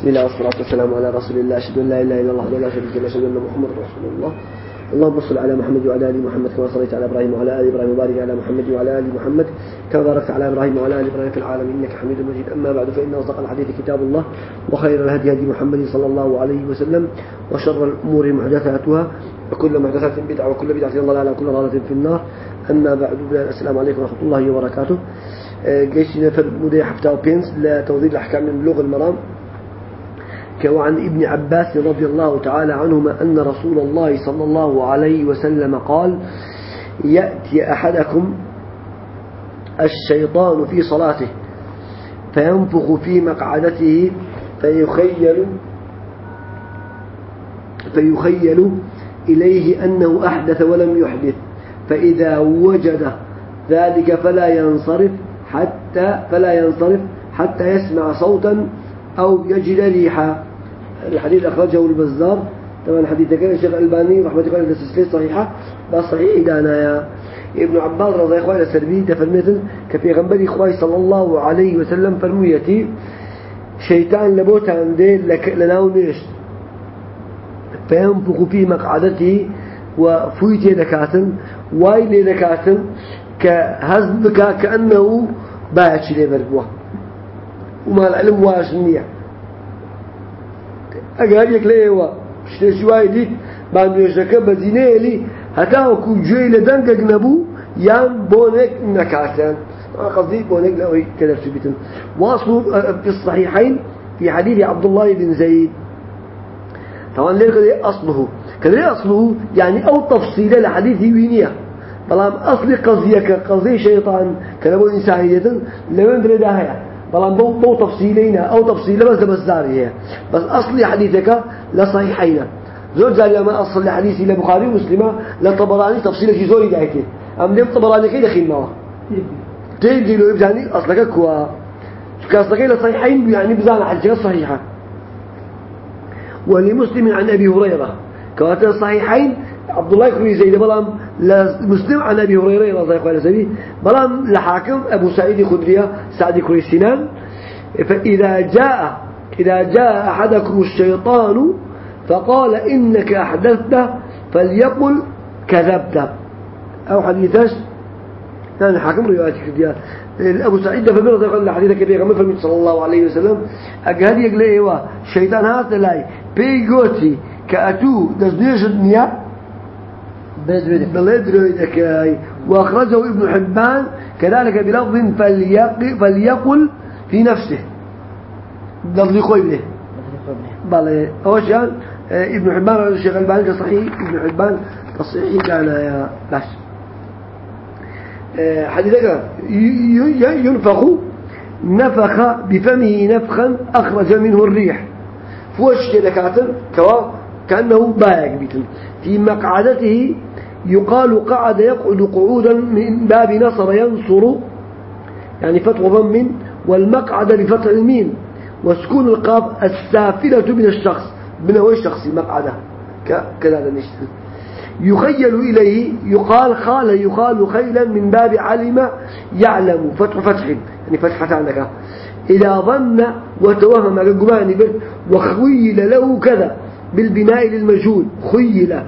بسم الله والصلاة والسلام على رسول الله. أشهد أن لا إله إلا الله وحده لا شريك له أشهد أن محمدا رسول الله. اللهم صل على محمد وعلى آل محمد كما صليت على إبراهيم وعلى آل إبراهيم وبارك على محمد وعلى آل محمد كما باركت على إبراهيم وعلى آل إبراهيم في العالمين. إنك حميد مجيد. أما بعد فإن أصدق الحديث كتاب الله وخير الهدي هدي محمد صلى الله عليه وسلم وشر الأمور محدثاتها. وكل محدثات بدعة وكل بدعة ضلالة وكل ضلالة في النار. أما بعد السلام عليكم ورحمة الله وبركاته. جيشنا في المدير حفتة بينس لتوضيح الاحكام من بلوغ المرام وعن ابن عباس رضي الله تعالى عنهما أن رسول الله صلى الله عليه وسلم قال يأتي أحدكم الشيطان في صلاته فينفخ في مقعدته فيخيل فيخيل إليه أنه أحدث ولم يحدث فإذا وجد ذلك فلا ينصرف حتى فلا ينصرف حتى يسمع صوتا أو يجد ريحا. الحديث أخرجه البزار. طبعا حديث كان الشيخ الألباني رحمة الله عليه السلسلة صحيحة. بس صحيح دانا ابن عباس رضي الله عنه سربي. تفرميت كفي غنبري إخوائي صلى الله عليه وسلم فرميتي شيطان لبوت عنده لناو نيش فينفخ في مقعدته وفويت دكاتن. واي دكاتن. كهزبك كأنه باعش لبربوه وما العلم واشنيه ئەگەر یەک لێەوە شتێکی وای دیت با نوێژەکە بە زینەیەلی هەتاوەکو گوێی لە دەنگێک نەبوو یان بۆنێک نەکاتیان قصدي بونك لا كذا بيتن واصلوا في الصحيحين في حديث عبد الله بن زيد طبعا ليه كذا أصله كذا أصله يعني أو تفصيله لحديث وينيا بلام أصل قضية كقضية شيطان كذا بقول إنسان يدن لو ندري ده بلان بو بو تفصيلينا أو تفصيل بس بس دارية بس أصل حديثك لصحيحين زوج زال ما أصل حديثي لبخاري ومسلمة لطبراني تفصيل في زوري دايته أم لم طبراني كي دخيل معه تيجي له يبزاني أصلك كوا. كأصلك لصحيحين يعني بزان حديثك صحيحة. ولمسلم عن أبي هريرة. كواتر الصحيحين عبد الله بن زيد بلام مسلم عن أبي هريرة رضي الله عنه بلام لحاكم أبو سعيد خدرية سعد كري سنان فإذا جاء إذا جاء أحدكم الشيطان فقال إنك أحدثت فليقل كذبت. أو حديثش كان حاكم رواية كديا أبو سعيد فمن رضي الله حديث كبير غمر فرمي صلى الله عليه وسلم. أجهد يقول إيوا الشيطان هذا لاي بيجوتي كأتو دزنيش الدنيا بلدرويدك وأخرجه ابن حبان كذلك بلفظ فليقل في نفسه. لفظ خوي به. بله أول شيء ابن حبان الشيخ الباني صحيح. ابن حبان تصحيح كان يا باش حديثك ينفخ نفخ بفمه نفخا أخرج منه الريح. فوش كذا كوا كأنه بايق بيتن. في مقعدته يقال قعد يقعد قعودا من باب نصر ينصر يعني فتح ضم والمقعد بفتح الميم. وسكون القاف السافلة من الشخص من هو الشخص مقعدة. كذا يخيل إليه يقال خال يقال خيلا من باب علم يعلم. فتح فتح يعني فتحة عندك. إذا ظن وتوهم الجماني وخيل له كذا. بالبناء للمجهول خيل.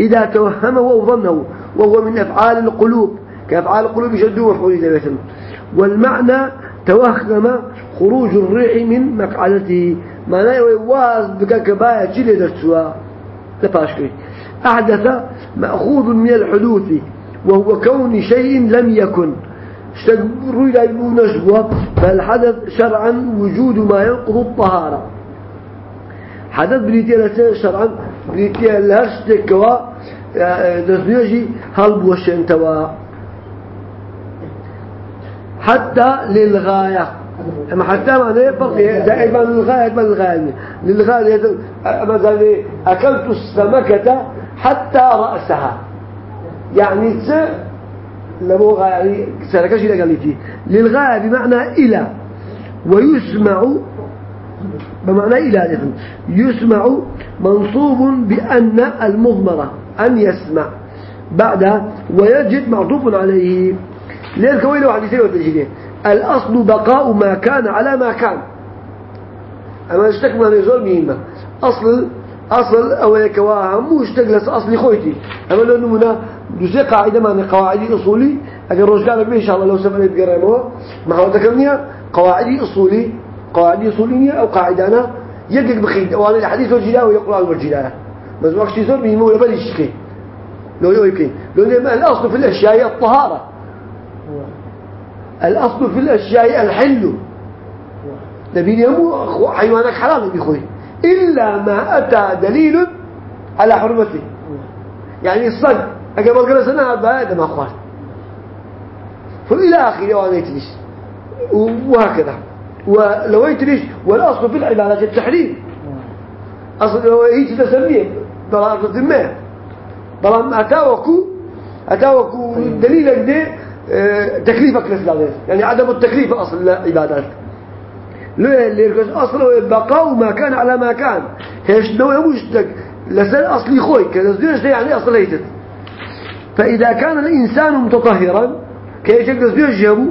إذا توهمه أو ظنه وهو من أفعال القلوب كأفعال القلوب يشدوا مفعول ذلك والمعنى توهم خروج الريح من مقعدته معناه يواز بك كباية جلد درسوا لفاشكري أحدث مأخوذ من الحدوث وهو كون شيء لم يكن. روي لا نجوى فالحدث شرعا وجود ما ينقض الطهارة. حدث بريتيا شرعا بريتيا لهش تكوا دزنيجي هل بوشن توا حتى للغاية. أما حتى فرق زائد من الغاية من الغاية. للغاية مثلا أكلت السمكة حتى رأسها. يعني ت لبغة يعني سلكش إلى قالتي للغاية بمعنى إلى. ويسمع بمعنى إلى يسمع منصوب بأن المضمرة أن يسمع. بعد ويجد معطوف عليه. ليه واحد يسير وتجيله الأصل بقاء ما كان على ما كان. أما اشتك ما نزول مهمة أصل أصل أو يكواها مو اشتك لس أصلي خويتي. أما لو نمنا دوسي قاعدة ما قواعد أصولي أجل رجال به إن شاء الله لو سمعنا بقرأنه ما هو ذكرني؟ قواعد أصولي. قواعد أصولية أو قاعدة يدك بخيد. وأنا الحديث والجلاء ويقرأ والجلاء بس وقت يزور مهمة ولا بلش كي لو يوكي لو الأصل في الأشياء الطهارة. الأصل في الأشياء الحل. نبي يمو حيوانك حلال بيخوي إلا ما أتى دليل على حرمته. يعني الصد. أقبل قرأ سنة هذا ما أخوان. فإلى آخر وأنا يتليش. وهكذا. ولو يتليش والأصل في العبادة التحريم. أصل لو هيك تسميه بلا الذمة. بلا أتاوكو أتاوكو دليل قد آه، تكليفك لسلا يعني عدم التكليف أصل العبادات ليه أصله بقاء ما كان على ما كان. هيش نوع مشتك. لسان أصلي خوي كذا يعني أصل هيتت فإذا كان الإنسان متطهرا كيف زوج يبو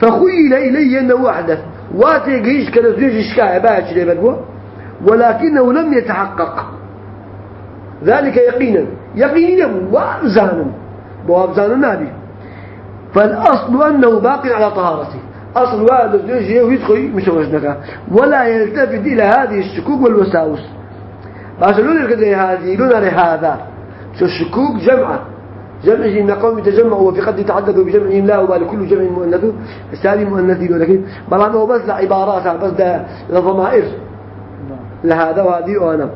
فخيل إليه أنه أحدث. واتيجيش كذا زوج إشكاء باش بدو ولكنه لم يتحقق. ذلك يقينا. يقينا وابزانا بوابزان النبي فالأصل أنه باق على طهارته. أصل واحد زوج يدخل مش وجنك ولا يلتفت إلى هذه الشكوك والوساوس. بس لون هذه لون هذا. شو الشكوك؟ جمعة جمع من قوم يتجمعوا وفي قد يتعددوا بجمعهم لا وبال كل جمع مؤنث. الثاني مؤنث ولكن بلان هو بس لعبارات بس ده لضمائر. لهذا وهذه وأنا.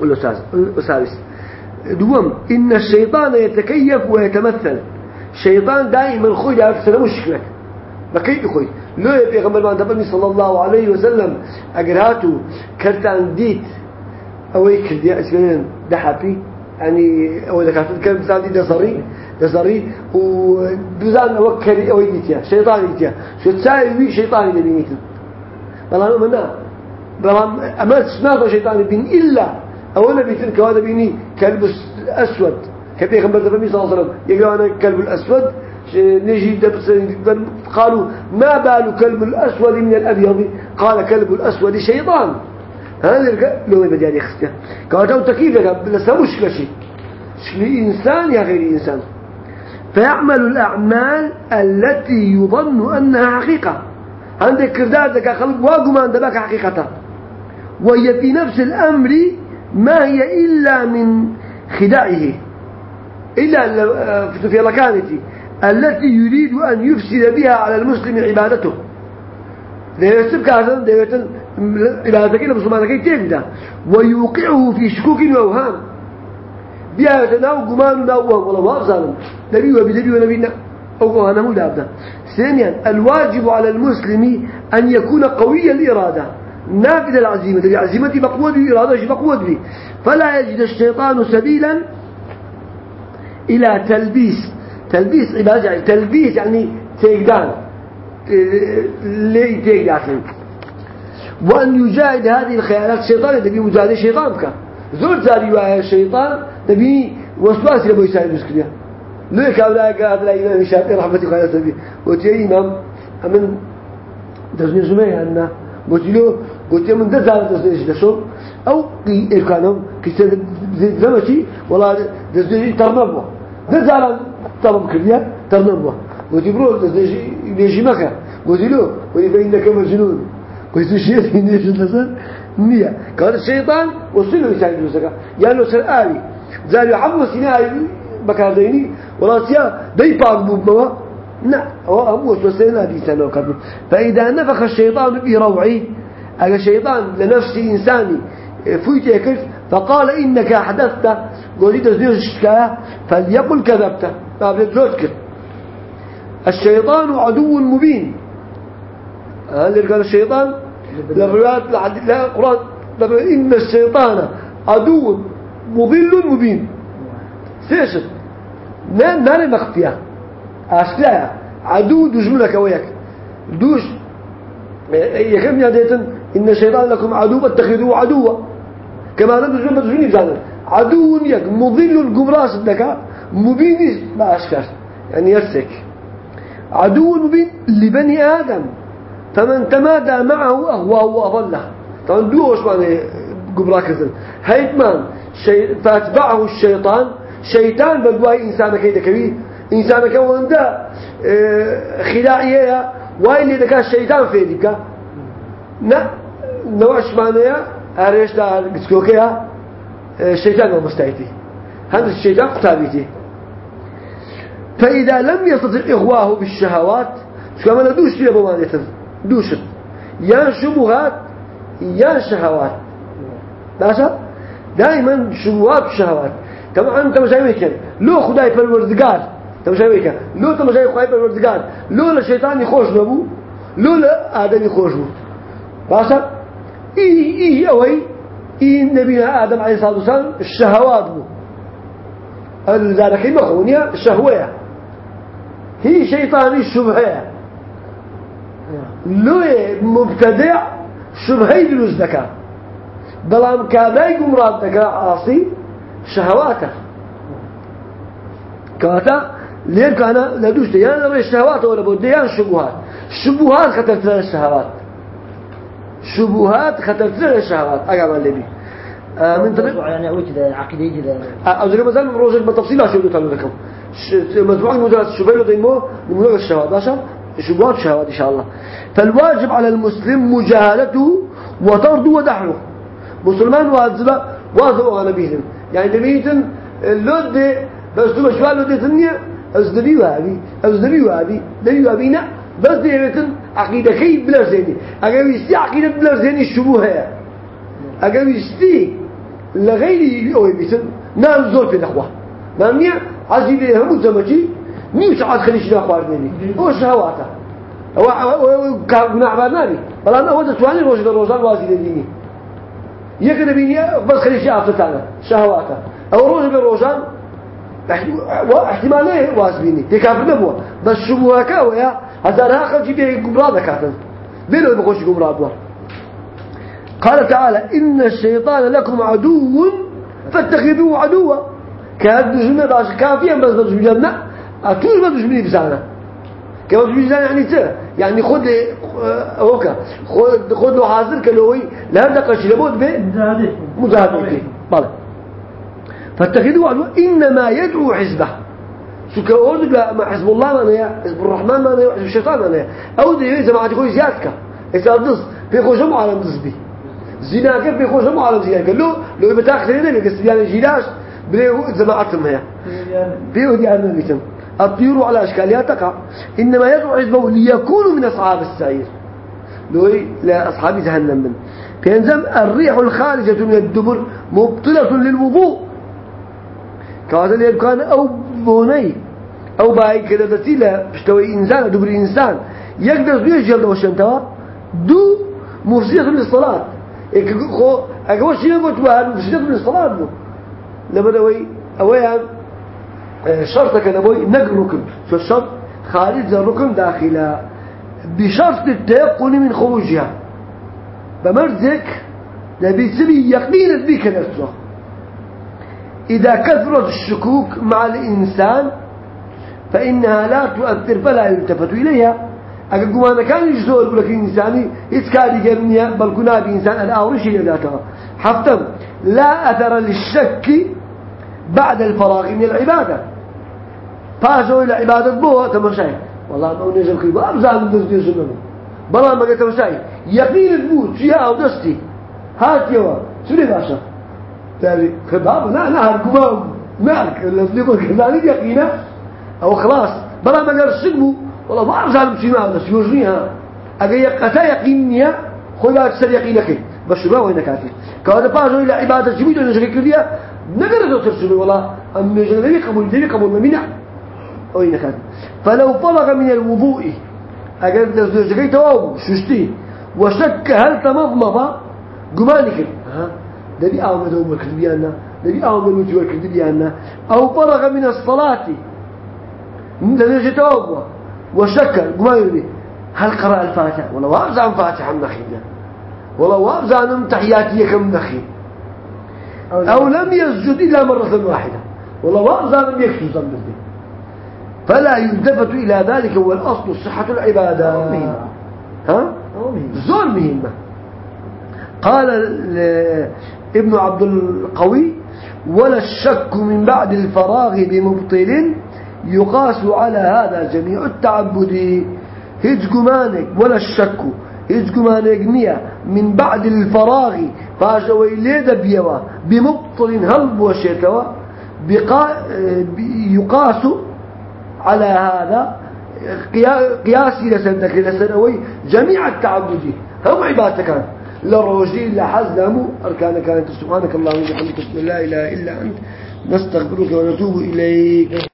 والأستاذ الأستاذ دوم إن الشيطان يتكيف ويتمثل. شيطان دائما خوي يعرف مشكلك بكيف خوي. لو يبي غمر ما تبني صلى الله عليه وسلم أجرهاته كرتان ديت أو يكردي أسكنين دحابي يعني أول كاتب كان مثال دزري دزري ودزان وكري أو يديتيا شيطان يديتيا شو تساوي وي شيطان يدينيت بلان منا. بلان أما سناط شيطان بين إلا. أولا بيتن كوادا بيني كلب أسود. كبير خبر النبي صلى الله عليه يقول أنا كلب الأسود. نجي دبس قالوا ما بال كلب الأسود من الأبيض؟ قال كلب الأسود شيطان. هذا لو بدي عليه خسته كاتو تكيف لك. بس مشكلة شيء شكل إنسان يا غير إنسان. فيعمل الأعمال التي يظن أنها حقيقة. عندك كرداد لك خلق واقم عند لك حقيقة. وهي في نفس الأمر ما هي إلا من خداعه إلا في لكانتي. التي يريد أن يفسد بها على المسلم عبادته. دەوێتم کاتن دەوێتن عبادەکەی لە مسلمانەکەی تێکدا ويوقعه في شكوك وأوهام قمان ناو وهم والله ما أبزانم نبي وبنبي ونبينا. أو أنا مو دابنا. ثانيا الواجب على المسلم أن يكون قوي الإرادة نافذ العزيمة. العزيمة مقود الإرادة مقود به فلا يجد الشيطان سبيلا إلى تلبيس. تلبيس عبادة تلبيس يعني تيقدان ليه تيجي داخل وأن يجاهد هذه الخيالات الشيطان تبي مجاهدة الشيطان بك زور زاري ويا الشيطان تبي وسواس يبغى يساعد مسكريا ليك أولاك هذا إمام الشافعي رحمة الله عليه وسلم وتي إمام أمن دزني زمية أن قلت له قلت من دزال دزني جلسوا أو إركانهم كي زمشي والله دزني ترنبوا دزال طبعا كريا ترنبوا قلت برو ليجي مكة؟ قلت له قلت فإنك مجنون. قلت شيء نيش النسان نية قال الشيطان وصله يساعد نفسك يعني سر آلي زال يحمل سيناء بكارديني ولا سيا دي باق بوبوا نعم هو أبو وسوسينا دي سنة وكذا فإذا نفخ الشيطان بروعي أجا الشيطان لنفس إنساني فويت يكف فقال إنك أحدثت قلت زيوش فليقل كذبت فابد زوجك الشيطان عدو مبين هل قال الشيطان لفرات لا القرآن إن الشيطان عدو مضل مبين. سيشت نان نان مخفية. أشلاء عدو دجملك وياك. دوش. يكم يديتن إن الشيطان لكم عدو اتخذوه عدوا. كما ندجم بدجمني بزانا عدو يك مضل قمراس لك. مبين. ما أشكر يعني يرسك. عدو مبين لبني آدم. فمن تمادى معه أهواه وأضله طبعا دوش معنى قبرا كذن هيتمان شي... فاتبعه الشيطان. شيطان بدواي إنسان كيدا كبير إنسان كوندا آه... خلاعية وايلي دكا الشيطان في دكا نا نوعش معنى أريش دا قسكوكيها الشيطان المستعيتي هذا الشيطان قتابيتي. فإذا لم يستطع إغواه بالشهوات كما دوش فيها بمانية دوشت. يا شبهات يا شهوات. باشا؟ دائما شبهات وشهوات. طبعا مش هيك لو خداي بالوردقار انت مش هيك لو هيك خداي بالوردقار لو الشيطان يخوش بابو لو لا آدم يخوش بو إيه إيه أوي إيه نبينا آدم عليه الصلاة والسلام الشهوات بو ذلك المخونية الشهوية هي شيطاني الشبهة لو مبتدع شبهي دروز دكا بلام كاباي قمرات دكا عاصي شهواته كواتا ليه كان لدوش ديان لما الشهوات ولا بوديان شبهات شبهات خطرت لها الشهوات شبهات خطرت لها الشهوات أقام اللي بي آه من طريق يعني أقول كذا عقيدة كذا أو زي مثلا روجك بالتفصيل عشان يقولوا لكم مجموعة المدرسة شبهات ديمو من الشهوات عشان شبهات شهوات إن شاء الله. فالواجب على المسلم مجاهلته وطرده ودحره. مسلمان واجب واجب على بيهم يعني دميتن اللود بس تو شوال لود تنيا أزدبي وابي أزدبي وابي دبي وابينا بس ديتن عقيدة كي بلا زيني. أجا يستي عقيدة بلا زيني الشبهة أجا يستي لغير أوي بيتن. نال زور في دخوة ما منيا عزيزي هم زمجي مين ساعات خليش ناخوار مني هو شهواته. هو كابنا عبارناني بل أنا هو تسواني روش الروزان وازي ديني يكن بيني بس خليش أفتتانا شهواته. أو روز بالروزان احتماليه واسبيني تكافر نبوه بس شبوها كاويا هزارها خلشي بيه قمرا ذكاتا بيلو بخوش قمرا دوا قال تعالى إن الشيطان لكم عدو فاتخذوه عدوا كهد دجمنا باش كافيا بس بدجمنا أتوش بدجمني بسانا كما بدجمنا يعني تا يعني خد هوكا خد خد له حاضر كلوي لا دقش لبود به مجاهدة بله فاتخذوا عدوا إنما يدعو حزبه أقول لك ما حزب الله ما نيا حزب الرحمن ما نيا حزب الشيطان ما نيا أو دي جماعة يقول زيادك إذا ضص بيخوش هم عالم ضص بي كيف بيخوش هم عالم زيادك لو لو بتاخذ هنا بيقص يعني جيلاش بليه جماعتهم هي بيه دي عنا بيتم الطيور على أشكالها تقع إنما يدعو حزبه ليكونوا من أصحاب السعير. لو لا أصحاب جهنم. من بينزم الريح الخارجة من الدبر مبطلة للوضوء. كهذا كان أو بوني أو باي كده دتيلا بشتوي إنسان دبر إنسان. يقدر بيش جلد وشنتوا دو مفسدة للصلاة. إيه خو شيء قلت بها مفسدة للصلاة. لما دوي أويا شرطك نبوي نقل ركن. شو الشرط خارج الركن داخله بشرط التيقن من خروجها. بمرزك نبي سبي يقين بك نفسه. إذا كثرت الشكوك مع الإنسان فإنها لا تؤثر فلا يلتفت إليها. أقول قمانا كان يجزول يقول لك إنساني إتكاري قرنيا بل كنا بإنسان الآورش هي ذاتها؟ حفتم لا أثر للشك بعد الفراغ من العبادة. فازوا إلى عبادة بوه تمشي والله ما نجم كيبو أبزال من دزدي سنة بلا ما قلت تمشي يقين البوت فيها أو دستي. هات يوا سنة باشا؟ تالي خباب لا لا معك اللي يقول كذلك يقينا. أو خلاص بلا ما قال السجمو والله ما أعرف ظالم شيء معنا سيوجنيها أجي يقتا يقينيا خلا تسر يقينك. ما وين كاتي كهذا باجوا إلى عبادة جميلة نشرك كليا نقدر ترسلوا والله أم يجري قبول ذي قبول ما منع. وين كاتي فلو فرغ من الوضوء أجل نزجي تواب ششتي وشك هل تمضمض جمالك ها دبي أعمل دوم كذبيانا دبي أعمل وجوه كذبيانا أو فرغ من الصلاة نزجي تواب وشك جمالك هل قرأ الفاتحة؟ ولا وابز عن فاتحة من نخينا ولا وابز عن تحياتي كم نخي أو لم يسجد إلا مرة واحدة. ولا وابز عن يكسو ذنبه فلا يلتفت إلى ذلك هو الأصل صحة العبادة. ها؟ زور مهمة قال ال- ابن عبد القوي ولا الشك من بعد الفراغ بمبطل يقاس على هذا جميع التعبد. هيج جمانك ولا الشك هيج جمانك نية من بعد الفراغ فاجوي ليدا بيوا بمبطل هل بوشيتوا بقا يقاس على هذا قيا- قياسي لسندك لسنوي جميع التعبد هم عبادتك كان لا روجي لا حزم أركان كانت سبحانك اللهم وبحمدك لا إله إلا أنت نستغفرك ونتوب إليك.